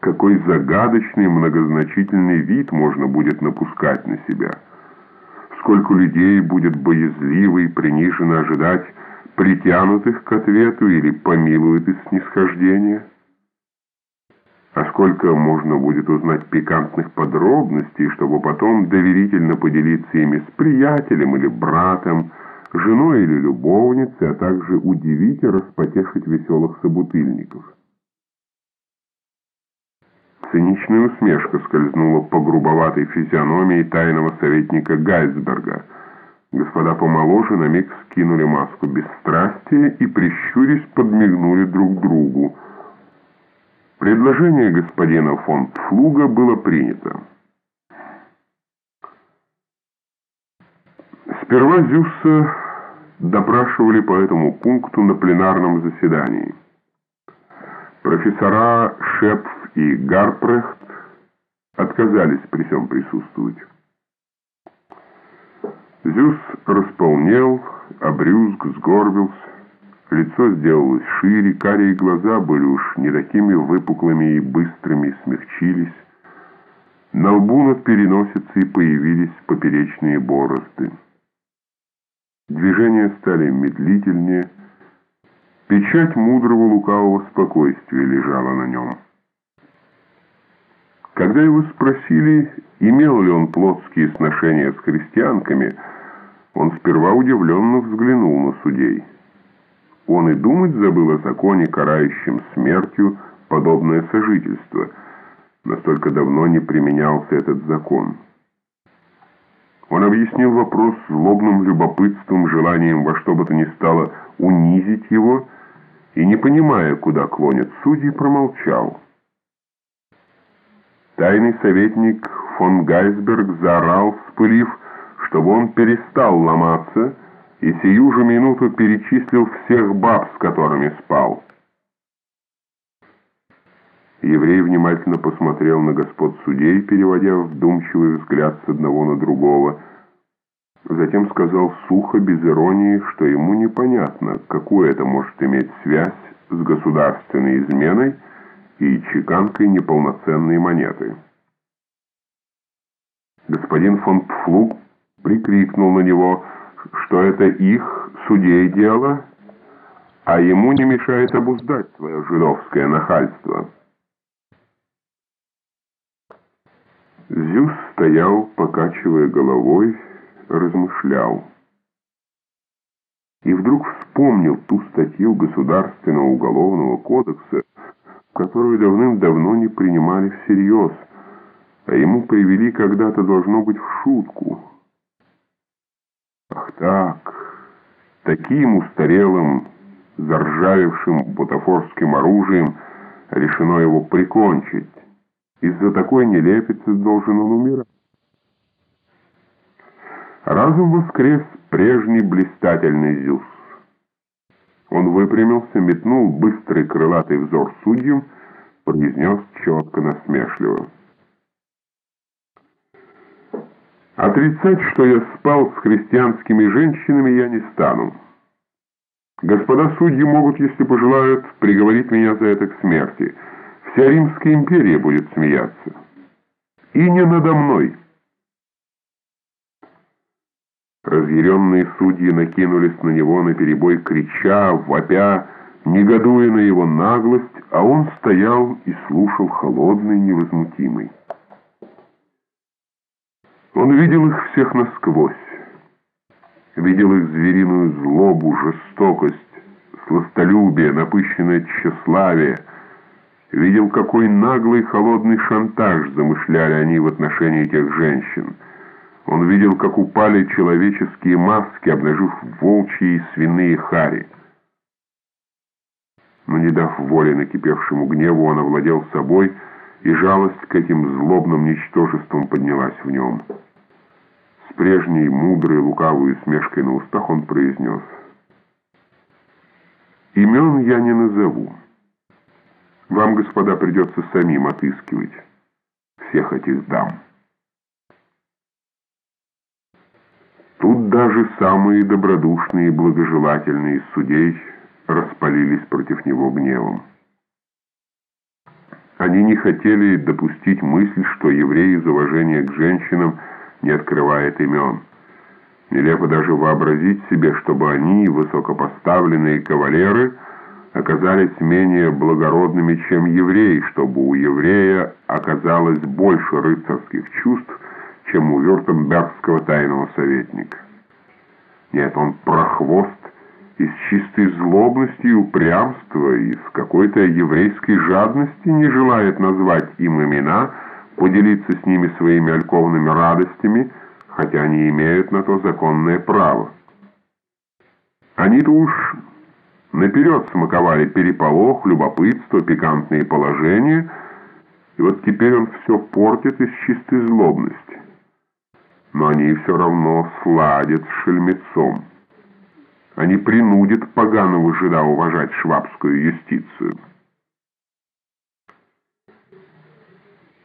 какой загадочный многозначительный вид можно будет напускать на себя. Сколько людей будет боязливо и приниженно ожидать притянутых к ответу или помилуют из снисхождения. А сколько можно будет узнать пикантных подробностей, чтобы потом доверительно поделиться ими с приятелем или братом, женой или любовницей, а также удивить и распотешить веселых собутыльников. Циничная усмешка скользнула по грубоватой физиономии тайного советника Гайсберга. Господа помоложе на миг скинули маску бесстрастия и, прищурясь, подмигнули друг другу. Предложение господина фон Пфлуга было принято. Сперва Зюсса допрашивали по этому пункту на пленарном заседании. Профессора Шепф и Гарпрехт отказались при всем присутствовать. Зюс располнел, обрюзг, сгорбился, лицо сделалось шире, карие глаза были уж не такими выпуклыми и быстрыми, смягчились. На лбу над переносицей появились поперечные борозды. Движения стали медлительнее. Печать мудрого лукавого спокойствия лежала на нем. Когда его спросили, имел ли он плотские сношения с христианками, он сперва удивленно взглянул на судей. Он и думать забыл о законе, карающем смертью подобное сожительство. Настолько давно не применялся этот закон. Он объяснил вопрос злобным любопытством, желанием во что бы то ни стало унизить его, и, не понимая, куда клонят судьи, промолчал. Тайный советник фон Гайсберг заорал, вспылив, чтобы он перестал ломаться, и сию же минуту перечислил всех баб, с которыми спал. Еврей внимательно посмотрел на господ судей, переводя вдумчивый взгляд с одного на другого. Затем сказал сухо, без иронии, что ему непонятно, какую это может иметь связь с государственной изменой и чеканкой неполноценной монеты. Господин фон Пфлуг прикрикнул на него, что это их, судей, дело, а ему не мешает обуздать свое жидовское нахальство. Зюс стоял, покачивая головой, размышлял. И вдруг вспомнил ту статью Государственного уголовного кодекса, которую давным-давно не принимали всерьез, а ему привели когда-то, должно быть, в шутку. Ах так, таким устарелым, заржавевшим бутафорским оружием решено его прикончить. Из-за такой нелепицы должен он умирать. Разум воскрес прежний блистательный Зюс. Он выпрямился, метнул быстрый крылатый взор судьям, произнес четко насмешливо. Отрицать, что я спал с христианскими женщинами, я не стану. Господа судьи могут, если пожелают, приговорить меня за это к смерти — Вся Римская империя будет смеяться. И не надо мной. Разъяренные судьи накинулись на него наперебой, крича, вопя, негодуя на его наглость, а он стоял и слушал холодный, невозмутимый. Он видел их всех насквозь, видел их звериную злобу, жестокость, сластолюбие, напыщенное тщеславие — Видел, какой наглый холодный шантаж замышляли они в отношении тех женщин. Он видел, как упали человеческие маски, обнажив волчьи и свиные хари. Но не дав воли накипевшему гневу, он овладел собой, и жалость к этим злобным ничтожествам поднялась в нем. С прежней мудрой лукавой усмешкой на устах он произнес «Имен я не назову». Вам, господа, придется самим отыскивать всех этих дам. Тут даже самые добродушные и благожелательные из судей распалились против него гневом. Они не хотели допустить мысль, что еврей из уважения к женщинам не открывает имен. Нелепо даже вообразить себе, чтобы они, высокопоставленные кавалеры, оказались менее благородными, чем евреи, чтобы у еврея оказалось больше рыцарских чувств, чем у вюртембергского тайного советника. Нет, он прохвост из чистой злобности и упрямства, из какой-то еврейской жадности не желает назвать им имена, поделиться с ними своими альковными радостями, хотя они имеют на то законное право. Они-то уж наперед смаковали переполох, любопытство, пикантные положения, и вот теперь он все портит из чистой злобности. Но они все равно сладят с шельмецом. Они принудят поганого жида уважать швабскую юстицию.